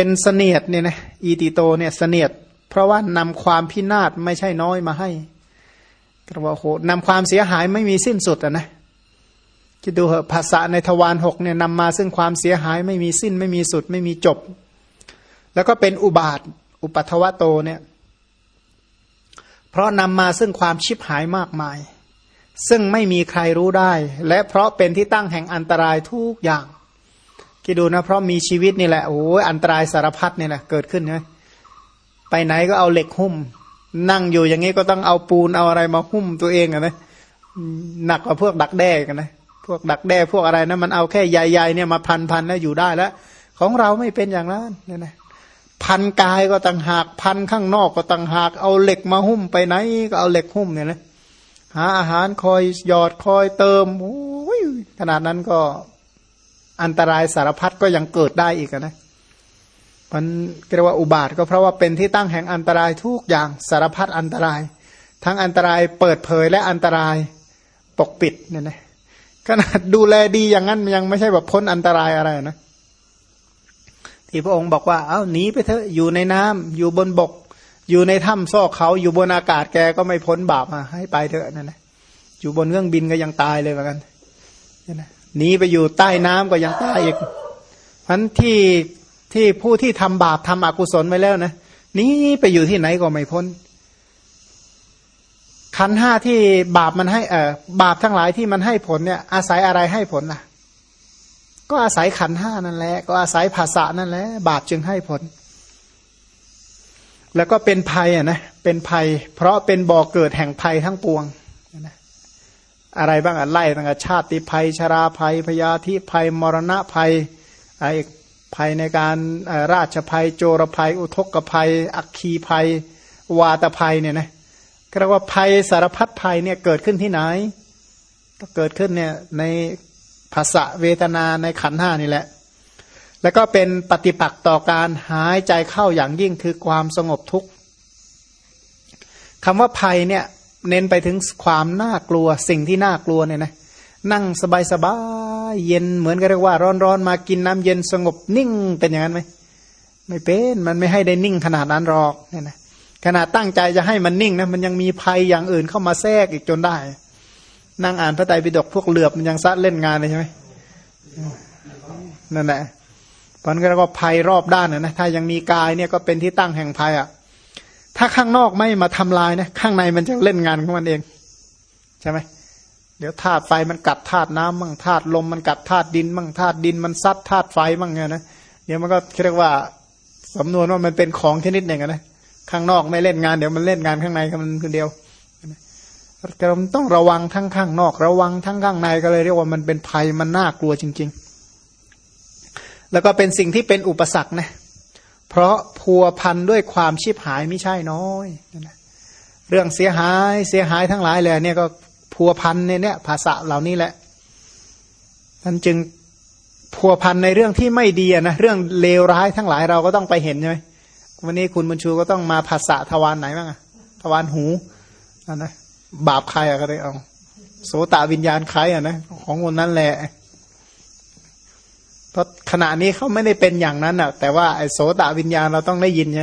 เป็นเสนียดเนี่ยนะอีติโตเนี่ยเสนียด เพราะว่านำความพินาศไม่ใช่น้อยมาให้ก็ว่าโหนำความเสียหายไม่มีสิ้นสุดอะนะคิดดูเหอะภาษาในทวารหกเนี่ยนำมาซึ่งความเสียหายไม่มีสิ้น ไม่มีสุด ไม่มีจบ แล้วก็เป็นอุบาท อุปัทวโตเนี่ยเพราะนำมาซึ่งความชิบหายมากมาย ซึ่งไม่มีใครรู้ได้ และเพราะเป็นที่ตั้งแห่งอันตรายทุกอย่าง คิดดูนะเพราะมีชีวิตนี่แหละโอ้ยอันตรายสารพัดเนี่ยนะเกิดขึ้นใช่ไหมไปไหนก็เอาเหล็กหุ้ม นั่งอยู่อย่างนี้ก็ต้องเอาปูนเอาอะไรมาหุ้มตัวเองอะนะหนักกว่าพวกดักแด้กันนะพวกดักแด้พวกอะไรนะมันเอาแค่ใหญ่ๆเนี่ยมาพันพันแล้วอยู่ได้แล้วของเราไม่เป็นอย่างนั้นเนี่ยนะพันกายก็ต่างหากพันข้างนอกก็ต่างหากเอาเหล็กมาหุ้มไปไหนก็เอาเหล็กหุ้มเนี่ยนะหาอาหารคอยหยอดคอยเติมโอ้ยขนาดนั้นก็ อันตรายสารพัดก็ยังเกิดได้อีกนะมันเรียกว่าอุบาทก็เพราะว่าเป็นที่ตั้งแห่งอันตรายทุกอย่างสารพัดอันตราย ทั้งอันตรายเปิดเผยและอันตรายปกปิดเนี่ยนะขนาดดูแลดีอย่างนั้นยังไม่ใช่แบบพ้นอันตรายอะไรนะที่พระองค์บอกว่า เอา้าหนีไปเถอะอยู่ในน้ำอยู่บนบก อยู่ในถ้ำซอกเขาอยู่บนอากาศแกก็ไม่พ้นบาปอะให้ไปเถอะนั่นนะอยู่บนเครื่องบินก็ยังตายเลยเหมือนกันเนี่ยนะ หนีไปอยู่ใต้น้ำก็ยังตายอีกพันที่ที่ผู้ที่ทำบาปทำอกุศลไปแล้วนะนี้ไปอยู่ที่ไหนก็ไม่พ้น ขันห้าที่บาปมันให้เออบาปทั้งหลายที่มันให้ผลเนี่ย อาศัยอะไรให้ผลล่ะ ก็อาศัยขันห้านั่นแหละ ก็อาศัยภาษานั่นแหละบาปจึงให้ผล แล้วก็เป็นภัยอะนะเป็นภัย เพราะเป็นบ่อเกิดแห่งภัยทั้งปวง อะไรบ้างอะไล่ตั้งแต่ชาติภัยชราภัยพยาธิภัยมรณะภัยไอ้ภัยในการราชภัยโจรภัย อุทกภัย อัคคีภัย วาตภัยเนี่ยนะก็เรียกว่าภัยสารพัดภัยเนี่ยเกิดขึ้นที่ไหน ก็เกิดขึ้นเนี่ยในภาษาเวทนาในขันห้านี่แหละ แล้วก็เป็นปฏิปักษ์ต่อการหายใจเข้าอย่างยิ่งคือความสงบทุกข์คำว่าภัยเนี่ย เน้นไปถึงความน่ากลัวสิ่งที่น่ากลัวเนี่ยนะนั่งสบายสบายเย็นเหมือนกันเรียกว่า ร้อนๆมากินน้ำเย็นสงบนิ่งเป็นอย่างนั้นไหมไม่เป็นมันไม่ให้ได้นิ่งขนาดนั้นหรอกเนี่ยนะขนาดตั้งใจจะให้มันนิ่งนะมันยังมีภัยอย่างอื่นเข้ามาแทรกอีกจนได้ นั่งอ่านพระไตรปิฎกพวกเหลือบมันยังซัดเล่นงานเลยใช่ไหมนั่นแหละเพราะนั้นก็ภัยรอบด้านนะถ้ายังมีกายเนี่ยก็เป็นที่ตั้งแห่งภัยอะ ถ้าข้างนอกไม่มาทำลายนะข้างในมันจะเล่นงานของมันเอง ใช่ไหมเดี๋ยวธาตุไฟมันกัดธาตุน้ำมั่งธาตุลมมันกัดธาตุดินมั่งธาตุดินมันซัดธาตุไฟมั่งไงนะเดี๋ยวมันก็เรียกว่าสำนวนว่ามันเป็นของชนิดหนึ่งนะข้างนอกไม่เล่นงานเดี๋ยวมันเล่นงานข้างในมันคนเดียวเราต้องระวังทั้งข้างนอก ระวังทั้งข้างในก็เลยเรียกว่ามันเป็นภัยมันน่ากลัวจริง ๆ แล้วก็เป็นสิ่งที่เป็นอุปสรรคนะ เพราะพัวพันด้วยความชิบหายไม่ใช่น้อยเรื่องเสียหายเสียหายทั้งหลายเลยเนี่ยก็พัวพันในเนี่ยภาษาเหล่านี้แหละท่านจึงพัวพันในเรื่องที่ไม่ดีนะเรื่องเลวร้ายทั้งหลายเราก็ต้องไปเห็นใช่ไหมวันนี้คุณบุญชูก็ต้องมาภาษาทวารไหนบ้างอะทวารหูนะนะบาปใครอะก็ได้เอาโสตวิญญาณใครอะนะของคนนั้นแหละ เพราะขณะนี้เขาไม่ได้เป็นอย่างนั้นอะแต่ว่าไอ้โสตวิญญาณเราต้องได้ยินไง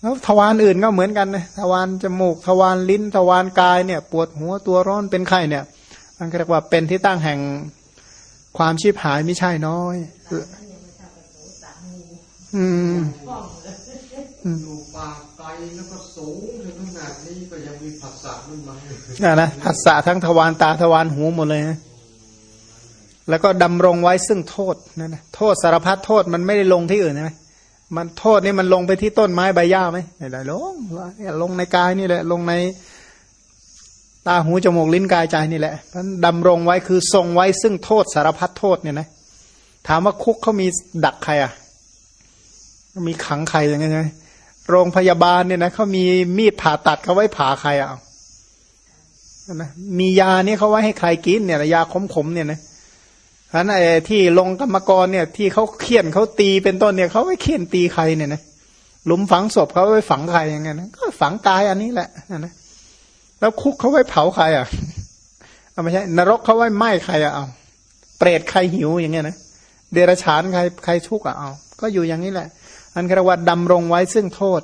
แล้วทวารอื่นก็เหมือนกันนะทวารจมูกทวารลิ้นทวารกายเนี่ย ปวดหัวตัวร้อนเป็นไข้เนี่ยมันเรียกว่าเป็นที่ตั้งแห่งความชีพหายไม่ใช่น้อย อืมอยู่ป่าไกลแล้วก็สูงถึงขนาดนี้ก็ยังมีผัสสะขึ้นมาอ่านะผัสสะทั้งทวารตาทวารหูหมดเลยนะ แล้วก็ดำรงไว้ซึ่งโทษนั่นนะโทษสารพัดโทษมันไม่ได้ลงที่อื่นใช่ไหมมันโทษนี่มันลงไปที่ต้นไม้ใบหญ้าไหมไม่ได้ลงลงในกายนี่แหละ ลงในตาหูจมูกลิ้นกายใจนี่แหละมันดำรงไว้คือทรงไว้ซึ่งโทษสารพัดโทษเนี่ยนะถามว่าคุกเขามีดักใครอะมีขังใครอย่างเงี้ยโรงพยาบาลเนี่ยนะเขามีมีดผ่าตัดเขาไว้ผ่าใครอะนะมียาเนี่ยเขาไว้ให้ใครกินเนี่ยยาขมๆเนี่ยนะ ฉะนั้นไอ้ที่ลงกรรมกรเนี่ย ที่เขาเคี่ยนเขาตีเป็นต้นเนี่ยเขาไว้เคี่ยนตีใครเนี่ยนะหลุมฝังศพเขาไว้ฝังใครอย่างเงี้ยนะก็ฝังกายอันนี้แหละนะแล้วคุกเขาไว้เผาใครอะเอาไม่ใช่นรกเขาไว้ไหม้ใครอะเอาเปรตใครหิวอย่างเงี้ยนะเดรัจฉานใครใครทุกข์อะเอาก็อยู่อย่างนี้แหละ อันกระวัดดำรงไว้ซึ่งโทษ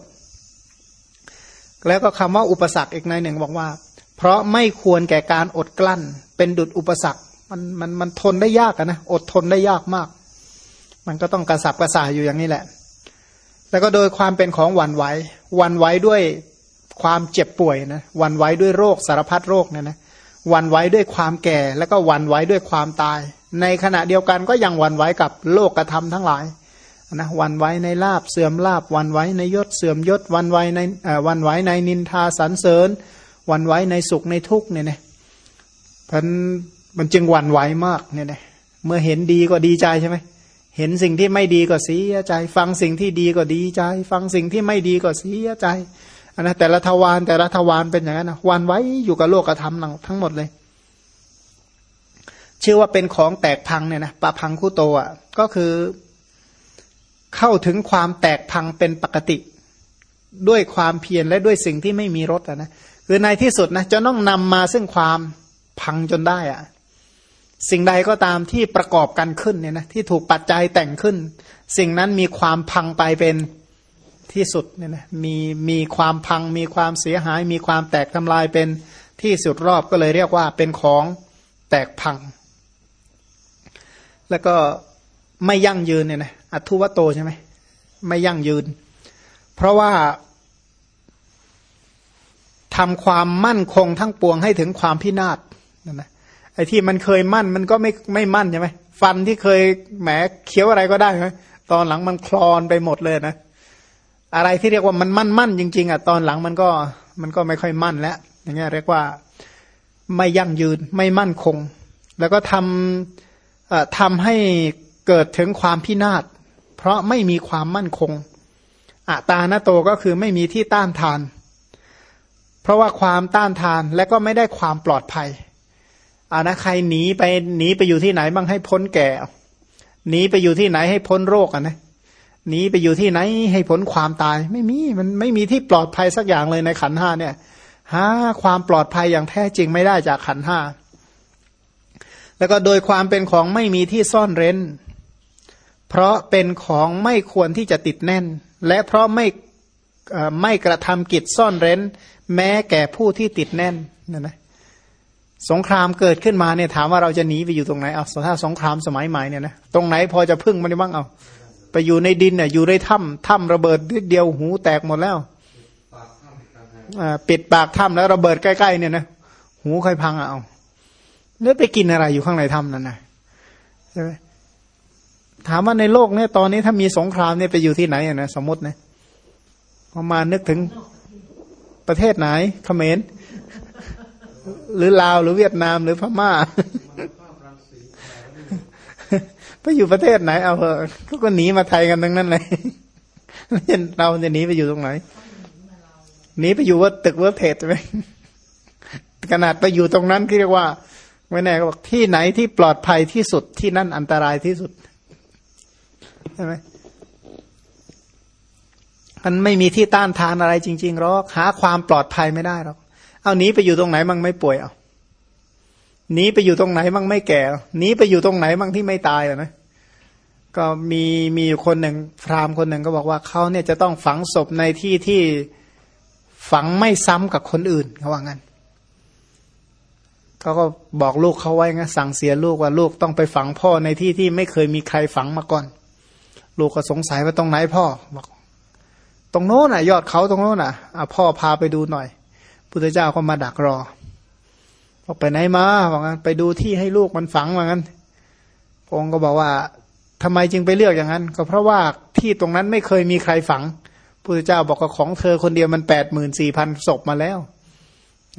แล้วก็คำว่าอุปสรรคอีกในหนึ่งบอกว่า เพราะไม่ควรแก่การอดกลั้น เป็นดุดอุปสรรค มันมันมันทนได้ยากนะอดทนได้ยากมาก มันก็ต้องกระสับกระส่ายอยู่อย่างนี้แหละ แล้วก็โดยความเป็นของหวั่นไหวหวั่นไหวด้วยความเจ็บป่วยนะวันไหวด้วยโรคสารพัดโรคเนี่ยนะวันไหวด้วยความแก่ แล้วก็วันไหวด้วยความตาย ในขณะเดียวกันก็ยังวันไหวกับโลกกระทำทั้งหลายนะวันไว้ในลาบเสื่อมลาบวันไว้ในยศเสื่อมยศวันไว้ในวันไว้ในนินทาสรรเสริญ วันไว้ในสุขในทุกเนี่ยนะพัน มันจึงหวั่นไหวมากเนี่ยนะเมื่อเห็นดีก็ดีใจใช่ไหมเห็นสิ่งที่ไม่ดีก็เสียใจ ฟังสิ่งที่ดีก็ดีใจ ฟังสิ่งที่ไม่ดีก็เสียใจอันนะแต่ละทวารแต่ละทวารเป็นอย่างนั้นนะวันไว้อยู่กับโลกธรรมทั้งหมดเลย ชื่อว่าเป็นของแตกพังเนี่ยนะปะพังคู่โตอะก็คือ เข้าถึงความแตกพังเป็นปกติ ด้วยความเพียรและด้วยสิ่งที่ไม่มีรสอะนะคือในที่สุดนะจะต้องนำมาซึ่งความพังจนได้อะ สิ่งใดก็ตามที่ประกอบกันขึ้นเนี่ยนะที่ถูกปัจจัยแต่งขึ้น สิ่งนั้นมีความพังไปเป็นที่สุดเนี่ยนะมีมีความพัง มีความเสียหาย มีความแตกทำลายเป็นที่สุดรอบก็เลยเรียกว่าเป็นของแตกพัง แล้วก็ไม่ยั่งยืนเนี่ยนะอัตุวโตใช่ไหมไม่ยั่งยืน เพราะว่าทำความมั่นคงทั้งปวงให้ถึงความพินาศนั่นนะ ไอ้ที่มันเคยมั่นมันก็ไม่ไม่มั่นใช่ไหมฟันที่เคยแหมเคี้ยวอะไรก็ได้ใช่ไหมตอนหลังมันคลอนไปหมดเลยนะอะไรที่เรียกว่ามันมั่นมั่นจริง ๆอะตอนหลังมันก็มันก็ไม่ค่อยมั่นแล้วอย่างเงี้ยเรียกว่าไม่ยั่งยืนไม่มั่นคง แล้วก็ทำทำให้เกิดถึงความพินาศเพราะไม่มีความมั่นคงอัตาณโตก็คือไม่มีที่ต้านทาน เพราะว่าความต้านทานและก็ไม่ได้ความปลอดภัย อานะใครหนีไปหนีไปอยู่ที่ไหนบ้างให้พ้นแก่หนีไปอยู่ที่ไหนให้พ้นโรคอะนะหนีไปอยู่ที่ไหนให้ผลความตาย ไม่มีมันไม่มีที่ปลอดภัยสักอย่างเลยในขันห้าเนี่ยหาความปลอดภัยอย่างแท้จริงไม่ได้จากขันห้าแล้วก็โดยความเป็นของไม่มีที่ซ่อนเร้น เพราะเป็นของไม่ควรที่จะติดแน่น และเพราะไม่ไม่กระทำกิจซ่อนเร้น แม้แก่ผู้ที่ติดแน่นนั่นนะ สงครามเกิดขึ้นมาเนี่ยถามว่าเราจะหนีไปอยู่ตรงไหนเอาถ้าสงครามสมัยใหม่เนี่ยนะตรงไหนพอจะพึ่งมันได้บ้างเอาไปอยู่ในดินเนี่ยอยู่ในถ้ำถ้ำระเบิดนิดเดียวหูแตกหมดแล้วปิดปากถ้ำแล้วระเบิดใกล้ๆเนี่ยนะหูค่อยพังเอาเนื้อไปกินอะไรอยู่ข้างในถ้ำนั่นนะใช่ไหมถามว่าในโลกเนี่ยตอนนี้ถ้ามีสงครามเนี่ยไปอยู่ที่ไหนนะสมมตินะพอมานึกถึงประเทศไหนเขมร หรือลาวหรือเวียดนามหรือพม่าไปอยู่ประเทศไหน เอาเถอะเขาก็หนีมาไทยกันทั้งนั้นเลยเราจะหนีไปอยู่ตรงไหนหนีไปอยู่ว่าตึกว่าเทศไหมขนาดไปอยู่ตรงนั้นเรียกว่าไม่แน่ก็บอกที่ไหนที่ปลอดภัยที่สุดที่นั่นอันตรายที่สุดใช่ไหมมันไม่มีที่ต้านทานอะไรจริงๆหรอกหาความปลอดภัยไม่ได้หรอก เอาหนีไปอยู่ตรงไหนมั่งไม่ป่วยเอาหนีไปอยู่ตรงไหนมั่งไม่แก่หนีไปอยู่ตรงไหนมั่งที่ไม่ตายอะนะก็มีมีคนหนึ่งพราหมณ์คนหนึ่งก็บอกว่าเขาเนี่ยจะต้องฝังศพในที่ที่ฝังไม่ซ้ำกับคนอื่นเขาว่างั้นเขาก็บอกลูกเขาไว้ไงสั่งเสียลูกว่าลูกต้องไปฝังพ่อในที่ที่ไม่เคยมีใครฝังมาก่อน ลูกก็สงสัยว่าตรงไหนพ่อบอก ตรงโน้นอะ ยอดเขาตรงโน้นอะอะพ่อพาไปดูหน่อย พุทธเจ้าก็มาดักรอบอกไปไหนมาบอกงั้นไปดูที่ให้ลูกมันฝังว่างั้นพระองค์ก็บอกว่าทำไมจึงไปเลือกอย่างนั้น ก็เพราะว่าที่ตรงนั้นไม่เคยมีใครฝังพุทธเจ้าบอกว่าของเธอคนเดียวมันแปดหมื่นสี่พันศพมาแล้ว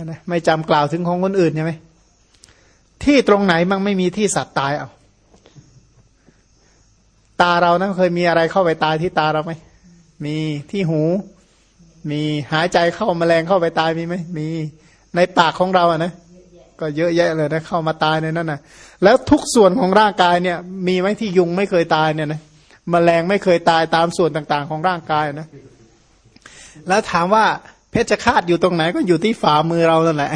นะไม่จำกล่าวถึงของคนอื่นใช่ไหมที่ตรงไหนมันไม่มีที่สัตว์ตายเอาตาเรานะเคยมีอะไรเข้าไปตายที่ตาเราไหมมีที่หู มีหายใจเข้ามาแมลงเข้าไปตายมีไหมมีในปากของเราอะนะก็เยอะแยะเลยนะเข้ามาตายในนั้นนะแล้วทุกส่วนของร่างกายเนี่ย มีไหมที่ยุงไม่เคยตายเนี่ยนะมแมลงไม่เคยตายตามส่วนต่างๆ ของร่างกายนะ แล้วถามว่าเพชฌฆาตอยู่ตรงไหนก็อยู่ที่ฝ่ามือเรานั่นแหละ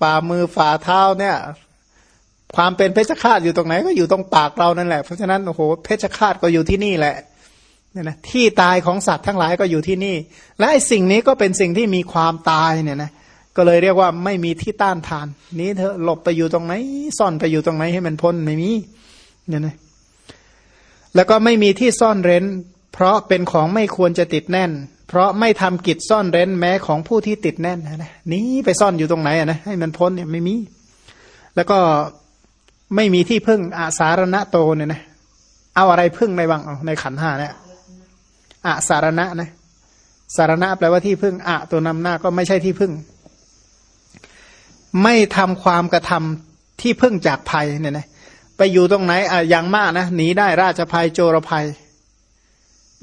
ฝ่ามือฝ่าเท้าเนี่ย ความเป็นเพชฌฆาตอยู่ตรงไหนก็อยู่ตรงปากเรานั่นแหละเพราะฉะนั้นโอ้โหเพชฌฆาตก็อยู่ที่นี่แหละ เนี่ยนะที่ตายของสัตว์ทั้งหลายก็อยู่ที่นี่ และไอ้สิ่งนี้ก็เป็นสิ่งที่มีความตายเนี่ยนะก็เลยเรียกว่าไม่มีที่ต้านทาน นี้เธอหลบไปอยู่ตรงไหนซ่อนไปอยู่ตรงไหนให้มันพ้นไม่มีเนี่ยนะแล้วก็ไม่มีที่ซ่อนเร้น เพราะเป็นของไม่ควรจะติดแน่น เพราะไม่ทำกิจซ่อนเร้นแม้ของผู้ที่ติดแน่นนะนี้ไปซ่อนอยู่ตรงไหนอะนะให้มันพ้นเนี่ยไม่มี แล้วก็ไม่มีที่พึ่งอาสารณะโตเนี่ยนะเอาอะไรพึ่งในบังเอาในขันห้าเนี่ย อาสารณะนะสารณะแปลว่าที่พึ่งอะตัวนำหน้าก็ไม่ใช่ที่พึ่ง ไม่ทำความกระทำที่พึ่งจากภัยเนี่ยนะไปอยู่ตรงไหนอะอย่างมากนะหนีได้ราชภัยโจรภัย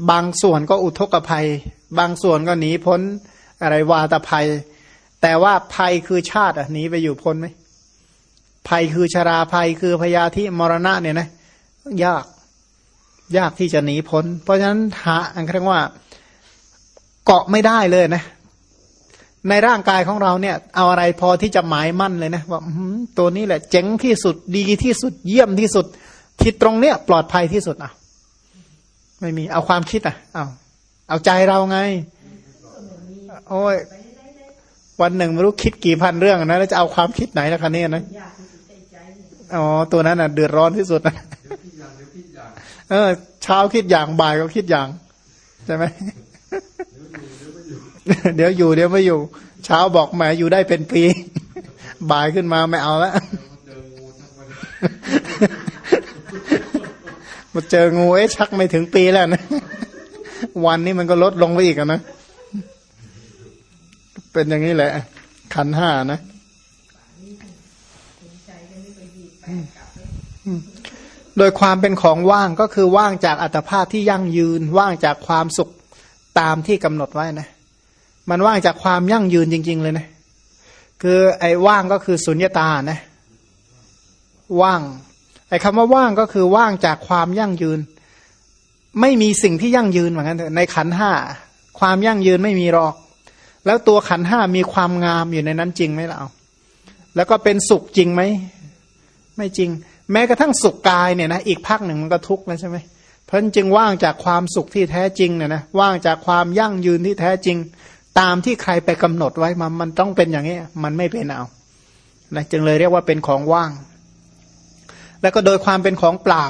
บางส่วนก็อุทกภัย บางส่วนก็หนีพ้นอะไรวาตภัย แต่ว่าภัยคือชาติอะหนีไปอยู่พ้นไหมภัยคือชราภัยคือพยาธิมรณะเนี่ยนะยาก ยากที่จะหนีพ้น เพราะฉะนั้นหาอันเรียกว่าเกาะไม่ได้เลยนะ ในร่างกายของเราเนี่ย เอาอะไรพอที่จะหมายมั่นเลยนะว่าตัวนี้แหละ เจ๋งที่สุดดีที่สุดเยี่ยมที่สุดที่ตรงเนี้ยปลอดภัยที่สุดอะ ไม่มีเอาความคิดอะ เอาเอาใจเราไง โอ้ยวันหนึ่งไม่รู้คิดกี่พันเรื่องนะแล้วจะเอาความคิดไหนละคะเนี่ยนะอ๋อตัวนั้นอะ เดือดร้อนที่สุดนะ เออ เช้าคิดอย่างบ่ายก็คิดอย่างใช่ไหมเดี๋ยวอยู่เดี๋ยวไม่อยู่ เช้าบอกแหมอยู่ได้เป็นปี บ่ายขึ้นมาไม่เอาแล้วมาเจองูเอ๊ะชักไม่ถึงปีแล้วนะ วันนี้มันก็ลดลงไปอีกนะ เป็นอย่างนี้แหละ ขันห้านะ โดยความเป็นของว่างก็คือว่างจากอัตภาพที่ยั่งยืน ว่างจากความสุขตามที่กำหนดไว้นะ มันว่างจากความยั่งยืนจริง ๆ เลยนะ คือไอ้ว่างก็คือสุญญตานะ ว่าง ไอ้คำว่าว่างก็คือว่างจากความยั่งยืน ไม่มีสิ่งที่ยั่งยืนเหมือนกันในขันห้าความยั่งยืนไม่มีหรอก แล้วตัวขันห้ามีความงามอยู่ในนั้นจริงไหมล่ะแล้วก็เป็นสุขจริงไหม ไม่จริง แม้กระทั่งสุขกายเนี่ยนะอีกพักหนึ่งมันก็ทุกข์แล้วใช่ไหมเพราะจึงว่างจากความสุขที่แท้จริงเนี่ยนะว่างจากความยั่งยืนที่แท้จริง ตามที่ใครไปกำหนดไว้มามันต้องเป็นอย่างนี้มันไม่เป็นเอานะจึงเลยเรียกว่าเป็นของว่าง แล้วก็โดยความเป็นของเปล่า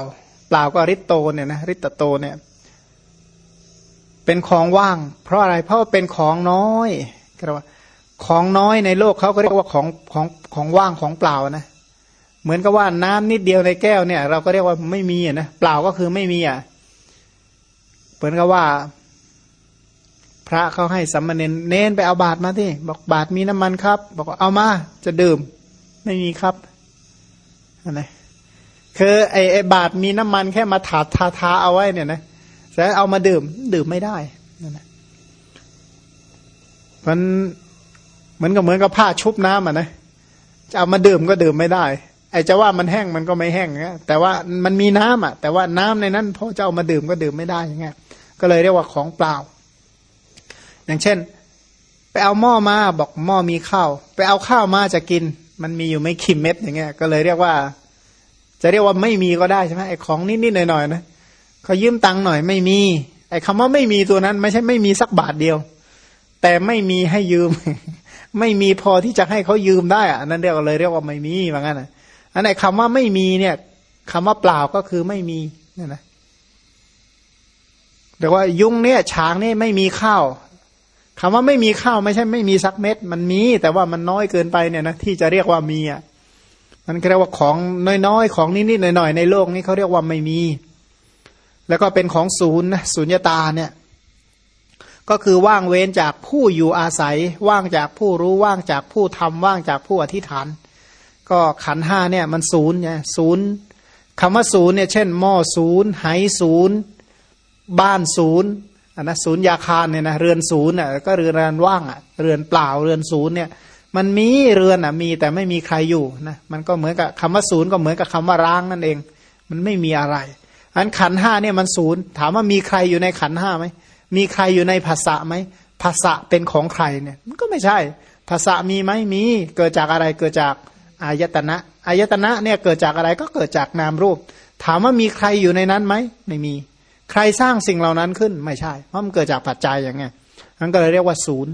เปล่าก็ริตโตเนี่ยนะริตโตเนี่ยเป็นของว่าง เพราะอะไรเพราะเป็นของน้อยก็ว่าของน้อยในโลกเขาก็เรียกว่าของของของว่างของเปล่านะ เหมือนกับว่าน้ำนิดเดียวในแก้วเนี่ย เราก็เรียกว่าไม่มีนะเปล่าก็คือไม่มีอะเหมือนกับว่า พระเขาให้สัมมาเนนเน้นไปเอาบาตรมาที่บอกบาตรมีน้ำมันครับ บอกเอามาจะดื่ม ไม่มีครับอะไรคือไอ้ไอ้บาตรมีน้ำมันแค่มาถาดทาทาเอาไว้เนี่ยนะแต่เอามาดื่ม ดื่มไม่ได้นั่นแหละมันเหมือนกับเหมือนกับผ้าชุบน้ำอะนะจะเอามาดื่มก็ดื่มไม่ได้ ไอ้จะว่ามันแห้งมันก็ไม่แห้งนะแต่ว่ามันมีน้ำอะ แต่ว่าน้ำในนั้นพอจะเอามาดื่มก็ดื่มไม่ได้อย่างเงี้ยก็เลยเรียกว่าของเปล่า อย่างเช่น ไปเอาหม้อมาบอกหม้อมีข้าวไปเอาข้าวมาจะกิน มันมีอยู่ไม่คิมเม็ดอย่างเงี้ยก็เลยเรียกว่า จะเรียกว่าไม่มีก็ได้ใช่ไหมไอ้ของนิดๆหน่อยๆนะเขายืมตังค์หน่อยไม่มี ไอ้คำว่าไม่มีตัวนั้น ไม่ใช่ไม่มีสักบาทเดียว แต่ไม่มีให้ยืม ไม่มีพอที่จะให้เขายืมได้อะนั่นเรียกเลยเรียกว่าไม่มีเหมือนกันนะ อันไหนคำว่าไม่มีเนี่ยคำว่าเปล่าก็คือไม่มีเนี่ยนะแต่ว่ายุงเนี่ยช้างนี่ไม่มีข้าวคำว่าไม่มีข้าวไม่ใช่ไม่มีสักเม็ด มันมี แต่ว่ามันน้อยเกินไปเนี่ยนะที่จะเรียกว่ามีอะมันเรียกว่าของน้อยๆ ของนิดๆหน่อยๆในโลกนี้เขาเรียกว่าไม่มี แล้วก็เป็นของศูนย์นะศูนยตาเนี่ย ก็คือว่างเว้นจากผู้อยู่อาศัย ว่างจากผู้รู้ว่างจากผู้ทำว่างจากผู้อธิษฐาน ก็ขันห้าเนี่ยมันศูนย์เนี่ยศูนย์คำว่าศูนย์เนี่ยเช่นหม้อศูนย์ไหศูนย์บ้านศูนย์อันนะศูนย์ยาคารเนี่ยนะเรือนศูนย์อะก็เรือนว่างอะเรือนเปล่าเรือนศูนย์เนี่ยมันมีเรือนอะมีแต่ไม่มีใครอยู่นะมันก็เหมือนกับคำว่าศูนย์ก็เหมือนกับคำว่าร้างนั่นเอง มันไม่มีอะไร อันขันห้าเนี่ยมันศูนย์ถามว่ามีใครอยู่ในขันห้าไหมมีใครอยู่ในภาษาไหมภาษาเป็นของใครเนี่ยมันก็ไม่ใช่ภาษามีไหมมีเกิดจากอะไรเกิดจาก อายตนะอายตนะเนี่ยเกิดจากอะไรก็เกิดจากนามรูป ถามว่ามีใครอยู่ในนั้นไหมไม่มี ใครสร้างสิ่งเหล่านั้นขึ้นไม่ใช่ เพราะมันเกิดจากปัจจัยอย่างเงี้ยนั้นก็เลยเรียกว่าศูนย์